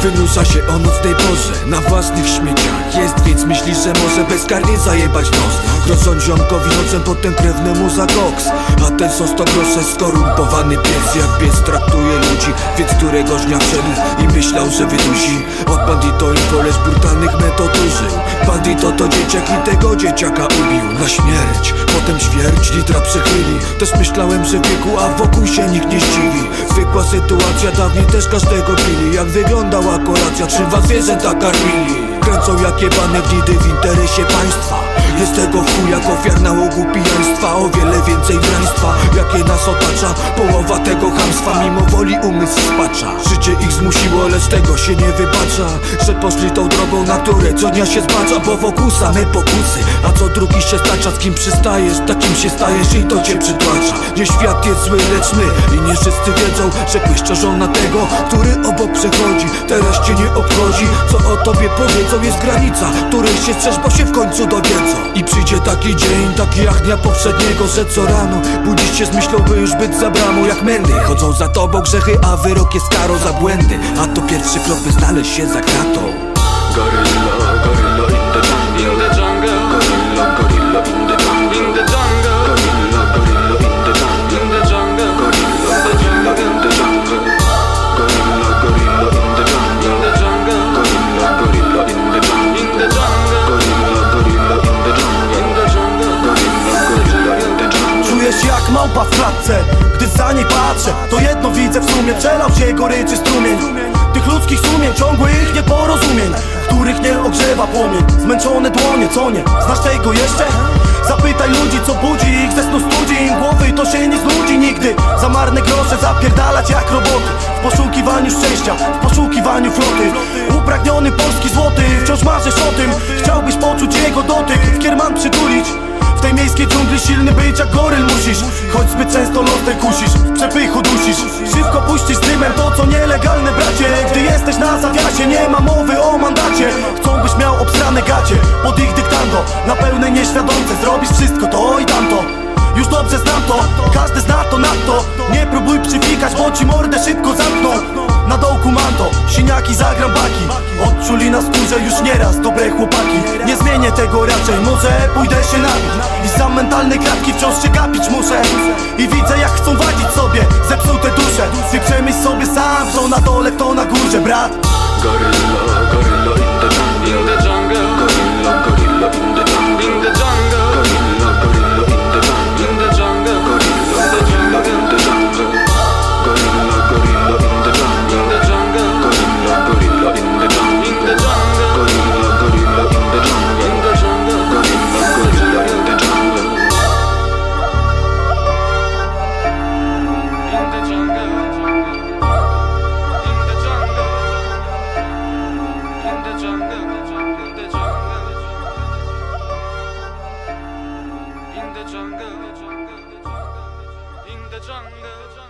Wkurza się o nocnej porze Na własnych śmieciach. Jest więc myśli, że może bezkarnie zajebać nos. Grożą ziomkowi nocem potem krewnemu za koks. A ten sos to grosze skorumpowany pies. Jak pies traktuje ludzi Więc któregoś dnia wszedł i myślał, że wydusi. Od bandito im koleś brutalnych metod użył. Bandito to dzieciak i tego dzieciaka ubił. Na śmierć, potem ćwierć litra przechyli Też myślałem, że wieku, a wokół się nikt nie zdziwi Zwykła sytuacja, dawniej też każdego pili. Jak wyglądała kolacja, czym was zwierzęta karmili Kręcą jak jebane gnidy w interesie państwa tego w chuj jak ofiar nałogu pijaństwa O wiele więcej draństwa, jakie nas otacza. Połowa tego hamstwa, mimo woli umysł spacza. Życie ich zmusiło, lecz tego się nie wybacza. Że poszli tą drogą, na której co dnia się zbacza. Bo wokół same pokusy, a co drugi się stacza. Z kim przystajesz, takim się stajesz i to cię przytłacza. Nie świat jest zły, lecz my i nie wszyscy wiedzą Że pieszczorzą na tego, który obok przechodzi. Teraz cię nie obchodzi, co o tobie powiedzą Jest granica, której się strzeż, bo się w końcu dowiedzą I przyjdzie taki dzień, taki jak dnia poprzedniego Że co rano budzisz się z myślą, by już być za bramą Jak mędy chodzą za tobą grzechy, a wyrok jest karą za błędy. A to pierwszy krok, by znaleźć się za kratą. Gorilla, gorilla w klatce. Gdy za niej patrzę To jedno widzę w sumie. Przelał się goryczy strumień. Tych ludzkich sumień Ciągłych nieporozumień Których nie ogrzewa płomień. Zmęczone dłonie, co nie? Znasz tego jeszcze? Zapytaj ludzi, co budzi ich ze snu studzi. Im głowy To się nie znudzi nigdy. Za marne grosze zapierdalać jak roboty. W poszukiwaniu szczęścia, w poszukiwaniu floty. Upragniony polski złoty Wciąż marzysz o tym silny być jak goryl musisz. Choć zbyt często losem kusisz, w przepychu dusisz. Szybko puścisz dymem to co nielegalne bracie. Gdy jesteś na zawiasie nie ma mowy o mandacie. Chcą byś miał obstrane gacie pod ich dyktando Na pełnej nieświadomce zrobisz wszystko to i tamto. Już dobrze znam to, każdy zna to nadto Nie próbuj przyfikać, bo ci mordę szybko zamkną. Na dołku mam to, siniaki zagram baki. Odczuli na skórze już nieraz dobre chłopaki. Nie zmienię tego raczej, może pójdę się napić I za mentalnej klatki wciąż się gapić muszę. I widzę jak chcą wadzić sobie zepsute dusze. Ty przemyśl sobie sam, co na dole, kto na górze, brat. Gorilla 看得穿，看得穿，看得穿，听得穿。